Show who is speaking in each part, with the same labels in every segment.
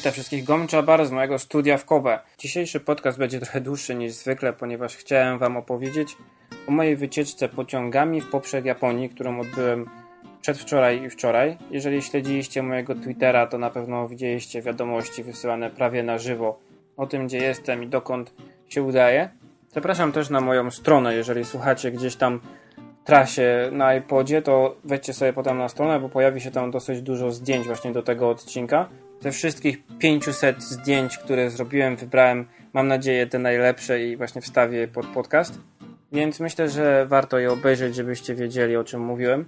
Speaker 1: Witam wszystkich Gomcza Bar z mojego studia w Kobe. Dzisiejszy podcast będzie trochę dłuższy niż zwykle, ponieważ chciałem Wam opowiedzieć o mojej wycieczce pociągami w poprzek Japonii, którą odbyłem przedwczoraj i wczoraj. Jeżeli śledziliście mojego Twittera, to na pewno widzieliście wiadomości wysyłane prawie na żywo o tym, gdzie jestem i dokąd się udaję. Zapraszam też na moją stronę, jeżeli słuchacie gdzieś tam trasie na iPodzie, to wejdźcie sobie potem na stronę, bo pojawi się tam dosyć dużo zdjęć właśnie do tego odcinka. Ze wszystkich 500 zdjęć, które zrobiłem, wybrałem, mam nadzieję, te najlepsze i właśnie wstawię pod podcast. Więc myślę, że warto je obejrzeć, żebyście wiedzieli, o czym mówiłem.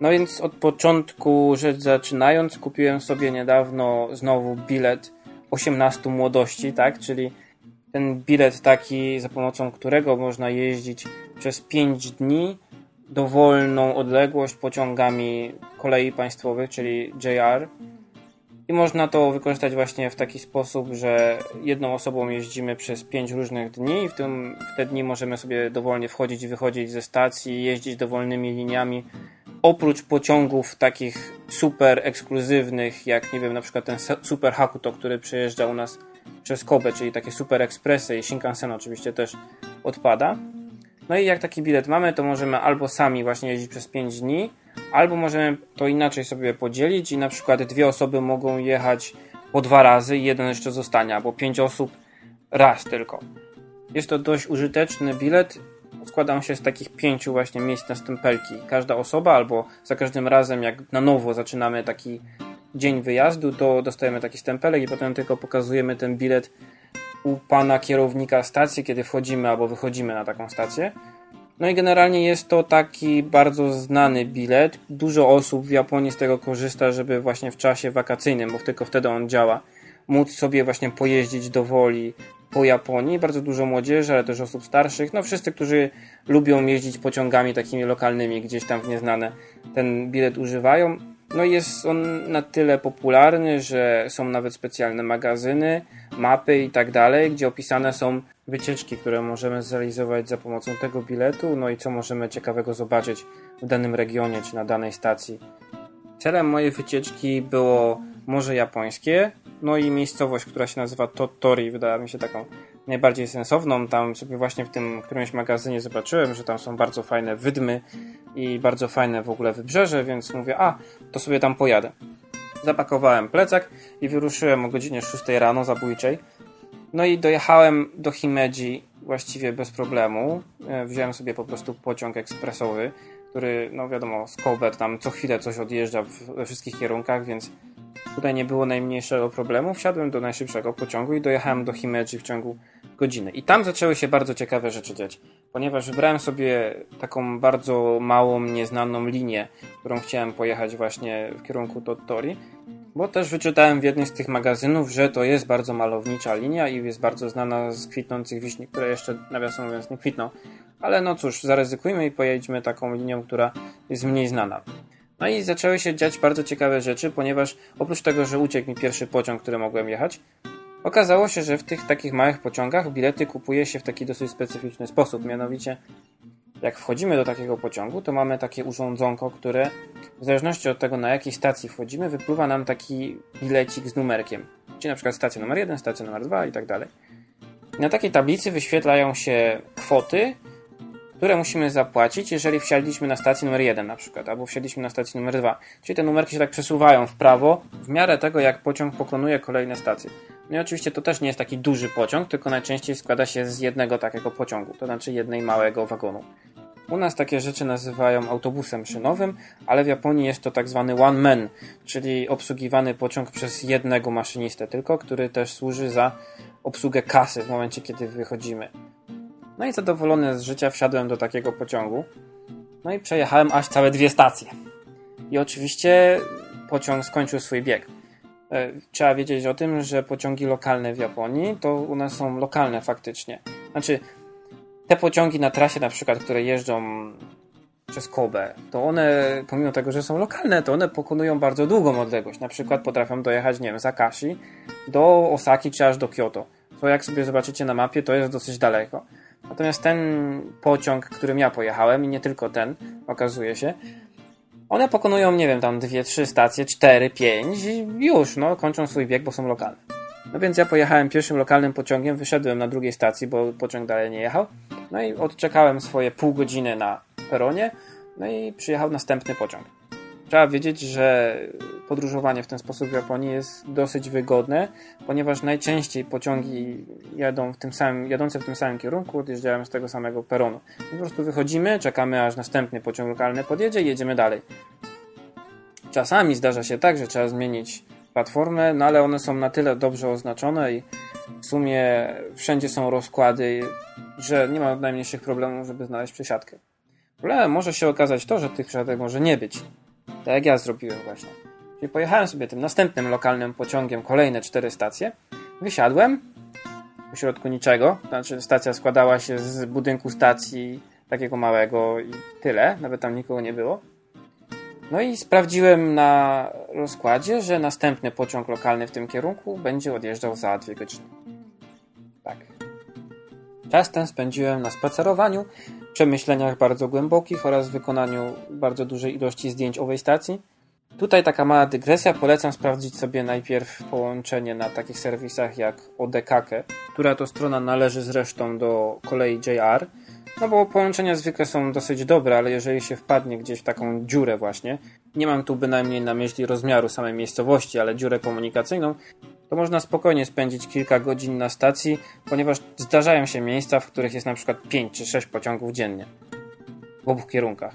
Speaker 1: No więc od początku rzecz zaczynając, kupiłem sobie niedawno znowu bilet 18 młodości, tak? Czyli ten bilet taki, za pomocą którego można jeździć przez 5 dni dowolną odległość pociągami kolei państwowych, czyli JR. I można to wykorzystać właśnie w taki sposób, że jedną osobą jeździmy przez 5 różnych dni i w, tym, w te dni możemy sobie dowolnie wchodzić i wychodzić ze stacji, jeździć dowolnymi liniami. Oprócz pociągów takich super ekskluzywnych, jak nie wiem, na przykład ten Super Hakuto, który przejeżdża u nas przez Kobe, czyli takie super ekspresy i Shinkansen oczywiście też odpada. No i jak taki bilet mamy, to możemy albo sami właśnie jeździć przez 5 dni, albo możemy to inaczej sobie podzielić i na przykład dwie osoby mogą jechać po dwa razy i jeden jeszcze zostanie, albo pięć osób raz tylko. Jest to dość użyteczny bilet. Składa się z takich pięciu właśnie miejsc na stempelki. Każda osoba, albo za każdym razem, jak na nowo zaczynamy taki dzień wyjazdu, to dostajemy taki stempelek i potem tylko pokazujemy ten bilet u pana kierownika stacji, kiedy wchodzimy albo wychodzimy na taką stację. No i generalnie jest to taki bardzo znany bilet. Dużo osób w Japonii z tego korzysta, żeby właśnie w czasie wakacyjnym, bo tylko wtedy on działa, móc sobie właśnie pojeździć do woli po Japonii. Bardzo dużo młodzieży, ale też osób starszych. No wszyscy, którzy lubią jeździć pociągami takimi lokalnymi gdzieś tam w nieznane, ten bilet używają. No jest on na tyle popularny, że są nawet specjalne magazyny, mapy i tak dalej, gdzie opisane są wycieczki, które możemy zrealizować za pomocą tego biletu, no i co możemy ciekawego zobaczyć w danym regionie czy na danej stacji. Celem mojej wycieczki było Morze Japońskie, no i miejscowość, która się nazywa Tottori, wydała mi się taką najbardziej sensowną. Tam sobie właśnie w tym którymś magazynie zobaczyłem, że tam są bardzo fajne wydmy i bardzo fajne w ogóle wybrzeże, więc mówię, a, to sobie tam pojadę. Zapakowałem plecak i wyruszyłem o godzinie 6 rano zabójczej. No i dojechałem do Himeji właściwie bez problemu. E, wziąłem sobie po prostu pociąg ekspresowy, który, no wiadomo, z Kobe tam co chwilę coś odjeżdża we wszystkich kierunkach, więc Tutaj nie było najmniejszego problemu. Wsiadłem do najszybszego pociągu i dojechałem do Himeji w ciągu godziny. I tam zaczęły się bardzo ciekawe rzeczy dziać, ponieważ wybrałem sobie taką bardzo małą, nieznaną linię, którą chciałem pojechać właśnie w kierunku Tottori, bo też wyczytałem w jednym z tych magazynów, że to jest bardzo malownicza linia i jest bardzo znana z kwitnących wiśni, które jeszcze nawiasem mówiąc nie kwitną. Ale no cóż, zaryzykujmy i pojedźmy taką linią, która jest mniej znana. No i zaczęły się dziać bardzo ciekawe rzeczy, ponieważ oprócz tego, że uciekł mi pierwszy pociąg, który mogłem jechać, okazało się, że w tych takich małych pociągach bilety kupuje się w taki dosyć specyficzny sposób. Mianowicie, jak wchodzimy do takiego pociągu, to mamy takie urządzonko, które w zależności od tego, na jakiej stacji wchodzimy, wypływa nam taki bilecik z numerkiem. Czyli na przykład stacja numer 1, stacja numer 2 i tak dalej. Na takiej tablicy wyświetlają się kwoty, które musimy zapłacić, jeżeli wsiadliśmy na stacji numer 1 na przykład, albo wsiadliśmy na stacji numer 2. Czyli te numerki się tak przesuwają w prawo w miarę tego, jak pociąg pokonuje kolejne stacje. No i oczywiście to też nie jest taki duży pociąg, tylko najczęściej składa się z jednego takiego pociągu, to znaczy jednej małego wagonu. U nas takie rzeczy nazywają autobusem szynowym, ale w Japonii jest to tak zwany one man, czyli obsługiwany pociąg przez jednego maszynistę tylko, który też służy za obsługę kasy w momencie, kiedy wychodzimy. No i zadowolony z życia wsiadłem do takiego pociągu. No i przejechałem aż całe dwie stacje. I oczywiście pociąg skończył swój bieg. E, trzeba wiedzieć o tym, że pociągi lokalne w Japonii to u nas są lokalne faktycznie. Znaczy, te pociągi na trasie na przykład, które jeżdżą przez Kobe, to one, pomimo tego, że są lokalne, to one pokonują bardzo długą odległość. Na przykład potrafią dojechać, nie wiem, z Akashi do Osaki czy aż do Kyoto. To jak sobie zobaczycie na mapie, to jest dosyć daleko. Natomiast ten pociąg, którym ja pojechałem, i nie tylko ten, okazuje się, One pokonują, nie wiem, tam dwie, trzy stacje, cztery, pięć i już, no, kończą swój bieg, bo są lokalne. No więc ja pojechałem pierwszym lokalnym pociągiem, wyszedłem na drugiej stacji, bo pociąg dalej nie jechał. No i odczekałem swoje pół godziny na peronie, no i przyjechał następny pociąg. Trzeba wiedzieć, że podróżowanie w ten sposób w Japonii jest dosyć wygodne, ponieważ najczęściej pociągi jadą w tym samym, jadące w tym samym kierunku odjeżdżają z tego samego peronu. Po prostu wychodzimy, czekamy aż następny pociąg lokalny podjedzie i jedziemy dalej. Czasami zdarza się tak, że trzeba zmienić platformę, no ale one są na tyle dobrze oznaczone i w sumie wszędzie są rozkłady, że nie ma najmniejszych problemów, żeby znaleźć przesiadkę. Problemem może się okazać to, że tych przesiadek może nie być. Tak jak ja zrobiłem właśnie. Czyli pojechałem sobie tym następnym lokalnym pociągiem kolejne cztery stacje, wysiadłem w środku niczego, znaczy stacja składała się z budynku stacji takiego małego i tyle, nawet tam nikogo nie było. No i sprawdziłem na rozkładzie, że następny pociąg lokalny w tym kierunku będzie odjeżdżał za dwie godziny. Tak. Czas ten spędziłem na spacerowaniu, przemyśleniach bardzo głębokich oraz wykonaniu bardzo dużej ilości zdjęć owej stacji. Tutaj taka mała dygresja. Polecam sprawdzić sobie najpierw połączenie na takich serwisach jak Odekake, która to strona należy zresztą do kolei JR. No bo połączenia zwykle są dosyć dobre, ale jeżeli się wpadnie gdzieś w taką dziurę właśnie, nie mam tu bynajmniej na myśli rozmiaru samej miejscowości, ale dziurę komunikacyjną, to można spokojnie spędzić kilka godzin na stacji, ponieważ zdarzają się miejsca, w których jest na przykład 5 czy 6 pociągów dziennie. W obu kierunkach.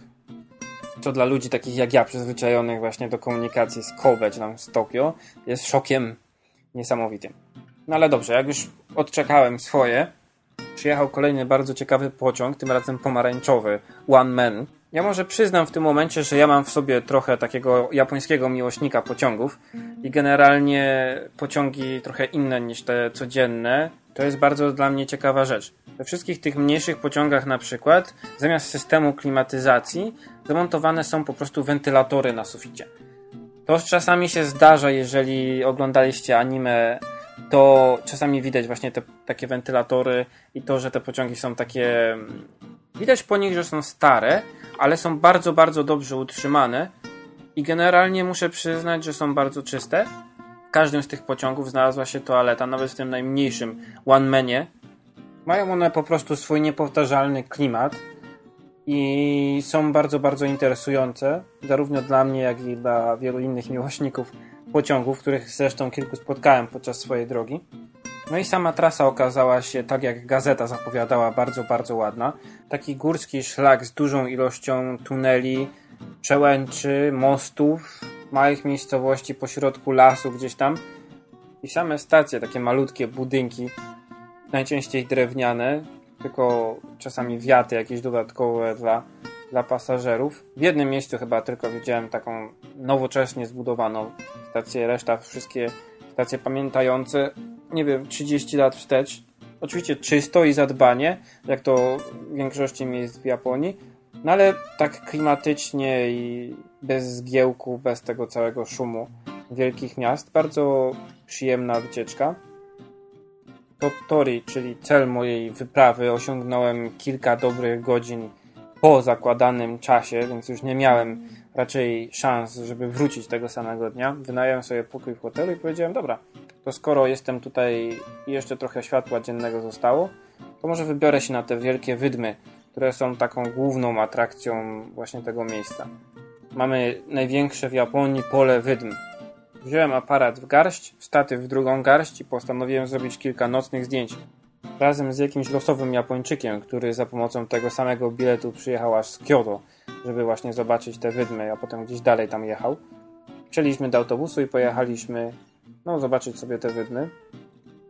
Speaker 1: Co dla ludzi takich jak ja, przyzwyczajonych właśnie do komunikacji z Kobe czy tam z Tokio, jest szokiem niesamowitym. No ale dobrze, jak już odczekałem swoje, przyjechał kolejny bardzo ciekawy pociąg, tym razem pomarańczowy, One Man. Ja może przyznam w tym momencie, że ja mam w sobie trochę takiego japońskiego miłośnika pociągów i generalnie pociągi trochę inne niż te codzienne. To jest bardzo dla mnie ciekawa rzecz. We wszystkich tych mniejszych pociągach na przykład, zamiast systemu klimatyzacji, zamontowane są po prostu wentylatory na suficie. To czasami się zdarza, jeżeli oglądaliście anime to czasami widać właśnie te takie wentylatory i to, że te pociągi są takie. Widać po nich, że są stare, ale są bardzo, bardzo dobrze utrzymane i generalnie muszę przyznać, że są bardzo czyste. W każdym z tych pociągów znalazła się toaleta, nawet w tym najmniejszym One Manie. Mają one po prostu swój niepowtarzalny klimat i są bardzo, bardzo interesujące, zarówno dla mnie, jak i dla wielu innych miłośników pociągów, których zresztą kilku spotkałem podczas swojej drogi. No i sama trasa okazała się, tak jak gazeta zapowiadała, bardzo, bardzo ładna. Taki górski szlak z dużą ilością tuneli, przełęczy, mostów, małych miejscowości pośrodku lasu gdzieś tam. I same stacje, takie malutkie budynki, najczęściej drewniane, tylko czasami wiaty jakieś dodatkowe dla, dla pasażerów. W jednym miejscu chyba tylko widziałem taką nowocześnie zbudowaną stację, reszta wszystkie stacje pamiętające, nie wiem, 30 lat wstecz. Oczywiście czysto i zadbanie, jak to w większości miejsc w Japonii, no ale tak klimatycznie i bez zgiełku, bez tego całego szumu wielkich miast. Bardzo przyjemna wycieczka. Tottori, czyli cel mojej wyprawy, osiągnąłem kilka dobrych godzin po zakładanym czasie, więc już nie miałem raczej szans, żeby wrócić tego samego dnia. Wynająłem sobie pokój w hotelu i powiedziałem, dobra, to skoro jestem tutaj i jeszcze trochę światła dziennego zostało, to może wybiorę się na te wielkie wydmy, które są taką główną atrakcją właśnie tego miejsca. Mamy największe w Japonii pole wydm. Wziąłem aparat w garść, statyw w drugą garść i postanowiłem zrobić kilka nocnych zdjęć. Razem z jakimś losowym Japończykiem, który za pomocą tego samego biletu przyjechał aż z Kyoto, żeby właśnie zobaczyć te wydmy, a potem gdzieś dalej tam jechał. Wsiedliśmy do autobusu i pojechaliśmy no, zobaczyć sobie te wydmy.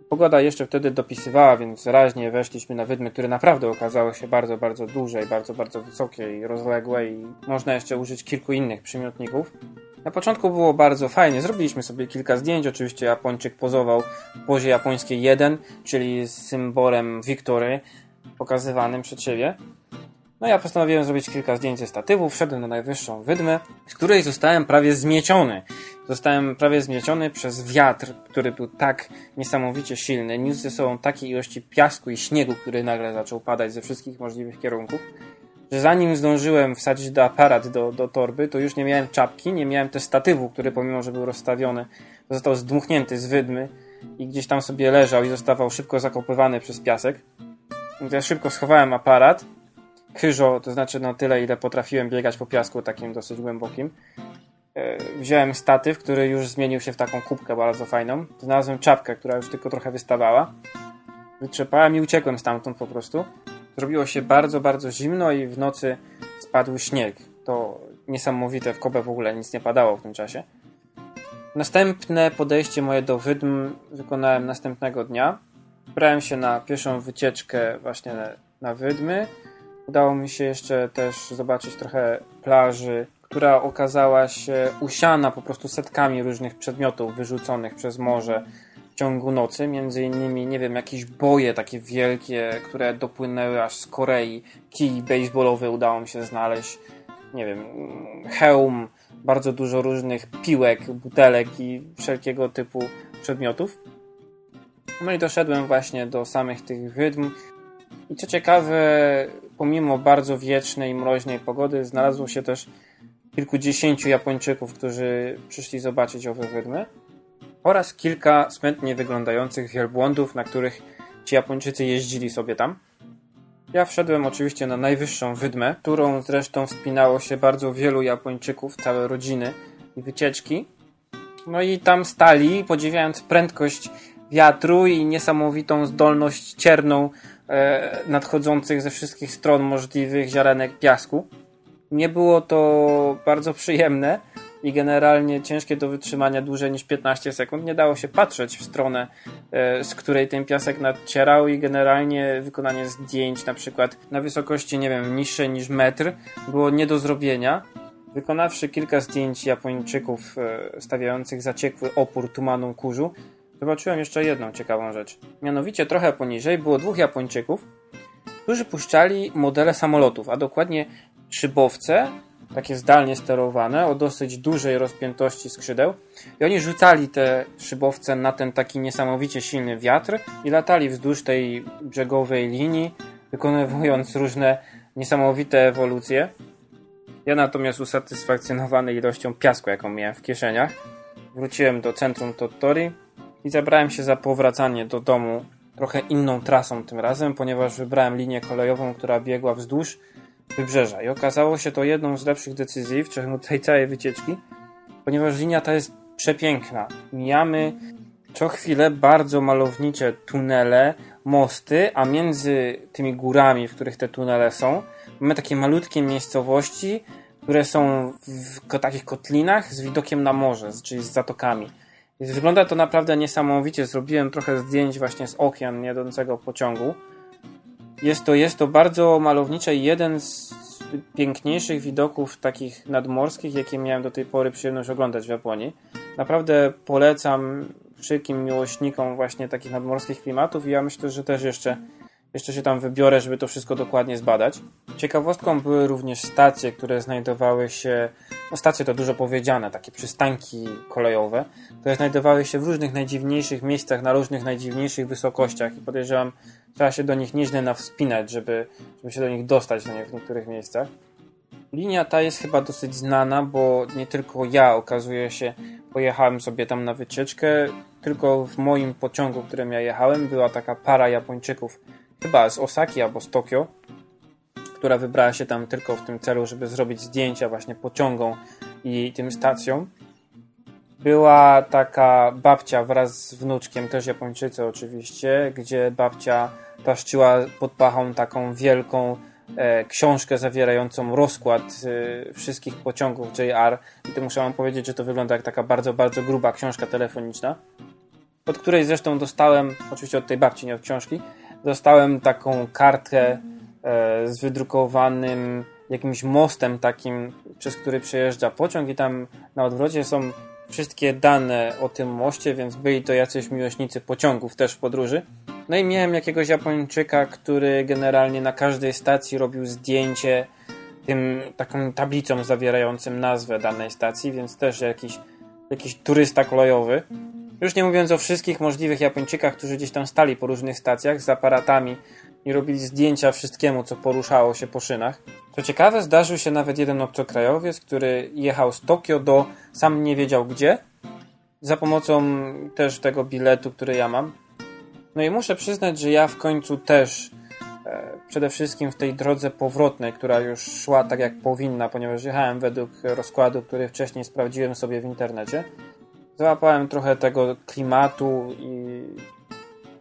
Speaker 1: Pogoda jeszcze wtedy dopisywała, więc raźnie weszliśmy na wydmy, które naprawdę okazały się bardzo, bardzo duże i bardzo, bardzo wysokie i rozległe i można jeszcze użyć kilku innych przymiotników. Na początku było bardzo fajnie. Zrobiliśmy sobie kilka zdjęć. Oczywiście Japończyk pozował w pozie japońskiej 1, czyli z symbolem Wiktory pokazywanym przed siebie. No ja postanowiłem zrobić kilka zdjęć ze statywu, wszedłem na najwyższą wydmę, z której zostałem prawie zmieciony. Zostałem prawie zmieciony przez wiatr, który był tak niesamowicie silny, niósł ze sobą takiej ilości piasku i śniegu, który nagle zaczął padać ze wszystkich możliwych kierunków, że zanim zdążyłem wsadzić do aparat do, do torby, to już nie miałem czapki, nie miałem też statywu, który pomimo, że był rozstawiony, został zdmuchnięty z wydmy i gdzieś tam sobie leżał i zostawał szybko zakopywany przez piasek. Więc ja szybko schowałem aparat, chyżo, to znaczy na tyle, ile potrafiłem biegać po piasku takim dosyć głębokim. E, wziąłem statyw, który już zmienił się w taką kubkę bardzo fajną. Znalazłem czapkę, która już tylko trochę wystawała. Wytrzepałem i uciekłem stamtąd po prostu. Zrobiło się bardzo, bardzo zimno i w nocy spadł śnieg. To niesamowite, w Kobe w ogóle nic nie padało w tym czasie. Następne podejście moje do wydm wykonałem następnego dnia. Wybrałem się na pierwszą wycieczkę właśnie na wydmy. Udało mi się jeszcze też zobaczyć trochę plaży, która okazała się usiana po prostu setkami różnych przedmiotów wyrzuconych przez morze ciągu nocy. Między innymi, nie wiem, jakieś boje takie wielkie, które dopłynęły aż z Korei. Kij baseballowy udało mi się znaleźć. Nie wiem, hełm, bardzo dużo różnych piłek, butelek i wszelkiego typu przedmiotów. No i doszedłem właśnie do samych tych wydm. I co ciekawe, pomimo bardzo wiecznej, mroźnej pogody, znalazło się też kilkudziesięciu Japończyków, którzy przyszli zobaczyć owe wydmy oraz kilka smętnie wyglądających wielbłądów, na których ci Japończycy jeździli sobie tam. Ja wszedłem oczywiście na najwyższą wydmę, którą zresztą wspinało się bardzo wielu Japończyków, całe rodziny i wycieczki. No i tam stali, podziwiając prędkość wiatru i niesamowitą zdolność cierną e, nadchodzących ze wszystkich stron możliwych ziarenek piasku. Nie było to bardzo przyjemne i generalnie ciężkie do wytrzymania dłużej niż 15 sekund. Nie dało się patrzeć w stronę, e, z której ten piasek nadcierał i generalnie wykonanie zdjęć na przykład na wysokości, nie wiem, niższej niż metr było nie do zrobienia. Wykonawszy kilka zdjęć Japończyków e, stawiających zaciekły opór tumanom kurzu, zobaczyłem jeszcze jedną ciekawą rzecz. Mianowicie trochę poniżej było dwóch Japończyków, którzy puszczali modele samolotów, a dokładnie szybowce, takie zdalnie sterowane, o dosyć dużej rozpiętości skrzydeł. I oni rzucali te szybowce na ten taki niesamowicie silny wiatr i latali wzdłuż tej brzegowej linii, wykonując różne niesamowite ewolucje. Ja natomiast usatysfakcjonowany ilością piasku, jaką miałem w kieszeniach, wróciłem do centrum Tottori i zabrałem się za powracanie do domu trochę inną trasą tym razem, ponieważ wybrałem linię kolejową, która biegła wzdłuż wybrzeża. I okazało się to jedną z lepszych decyzji w ciągu tej całej wycieczki, ponieważ linia ta jest przepiękna. Mijamy co chwilę bardzo malownicze tunele, mosty, a między tymi górami, w których te tunele są, mamy takie malutkie miejscowości, które są w takich kotlinach z widokiem na morze, czyli z zatokami. Wygląda to naprawdę niesamowicie. Zrobiłem trochę zdjęć właśnie z okien jadącego pociągu. Jest to, jest to bardzo malownicze i jeden z piękniejszych widoków takich nadmorskich, jakie miałem do tej pory przyjemność oglądać w Japonii. Naprawdę polecam wszelkim miłośnikom właśnie takich nadmorskich klimatów i ja myślę, że też jeszcze jeszcze się tam wybiorę, żeby to wszystko dokładnie zbadać. Ciekawostką były również stacje, które znajdowały się, no stacje to dużo powiedziane, takie przystanki kolejowe, które znajdowały się w różnych najdziwniejszych miejscach, na różnych najdziwniejszych wysokościach i podejrzewam, trzeba się do nich nieźle nawspinać, żeby, żeby się do nich dostać na w niektórych miejscach. Linia ta jest chyba dosyć znana, bo nie tylko ja, okazuje się, pojechałem sobie tam na wycieczkę, tylko w moim pociągu, którym ja jechałem, była taka para Japończyków, chyba z Osaki albo z Tokio, która wybrała się tam tylko w tym celu, żeby zrobić zdjęcia właśnie pociągą i tym stacją. Była taka babcia wraz z wnuczkiem, też Japończycy oczywiście, gdzie babcia taszczyła pod pachą taką wielką e, książkę zawierającą rozkład e, wszystkich pociągów JR i to muszę wam powiedzieć, że to wygląda jak taka bardzo, bardzo gruba książka telefoniczna, od której zresztą dostałem, oczywiście od tej babci, nie od książki, dostałem taką kartkę e, z wydrukowanym jakimś mostem takim, przez który przejeżdża pociąg i tam na odwrocie są wszystkie dane o tym moście, więc byli to jacyś miłośnicy pociągów też w podróży. No i miałem jakiegoś Japończyka, który generalnie na każdej stacji robił zdjęcie tym taką tablicą zawierającym nazwę danej stacji, więc też jakiś, jakiś turysta kolejowy. Już nie mówiąc o wszystkich możliwych Japończykach, którzy gdzieś tam stali po różnych stacjach z aparatami i robili zdjęcia wszystkiemu, co poruszało się po szynach. Co ciekawe, zdarzył się nawet jeden obcokrajowiec, który jechał z Tokio do sam nie wiedział gdzie, za pomocą też tego biletu, który ja mam. No i muszę przyznać, że ja w końcu też e, przede wszystkim w tej drodze powrotnej, która już szła tak jak powinna, ponieważ jechałem według rozkładu, który wcześniej sprawdziłem sobie w internecie, załapałem trochę tego klimatu i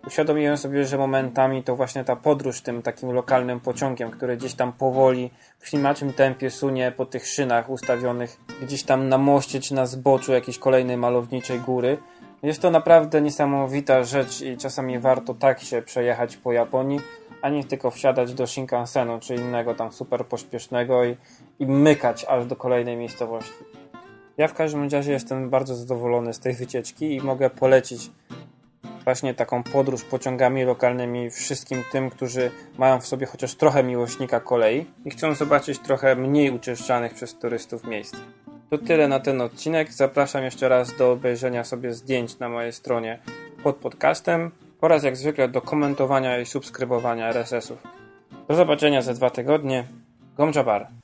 Speaker 1: uświadomiłem sobie, że momentami to właśnie ta podróż tym takim lokalnym pociągiem, który gdzieś tam powoli w ślimaczym tempie sunie po tych szynach ustawionych gdzieś tam na moście czy na zboczu jakiejś kolejnej malowniczej góry. Jest to naprawdę niesamowita rzecz i czasami warto tak się przejechać po Japonii, a nie tylko wsiadać do Shinkansenu czy innego tam super pośpiesznego i, i mykać aż do kolejnej miejscowości. Ja w każdym razie jestem bardzo zadowolony z tej wycieczki i mogę polecić właśnie taką podróż pociągami lokalnymi wszystkim tym, którzy mają w sobie chociaż trochę miłośnika kolei i chcą zobaczyć trochę mniej uczęszczanych przez turystów miejsc. To tyle na ten odcinek. Zapraszam jeszcze raz do obejrzenia sobie zdjęć na mojej stronie pod podcastem oraz jak zwykle do komentowania i subskrybowania RSS-ów. Do zobaczenia za dwa tygodnie. Gomjabar.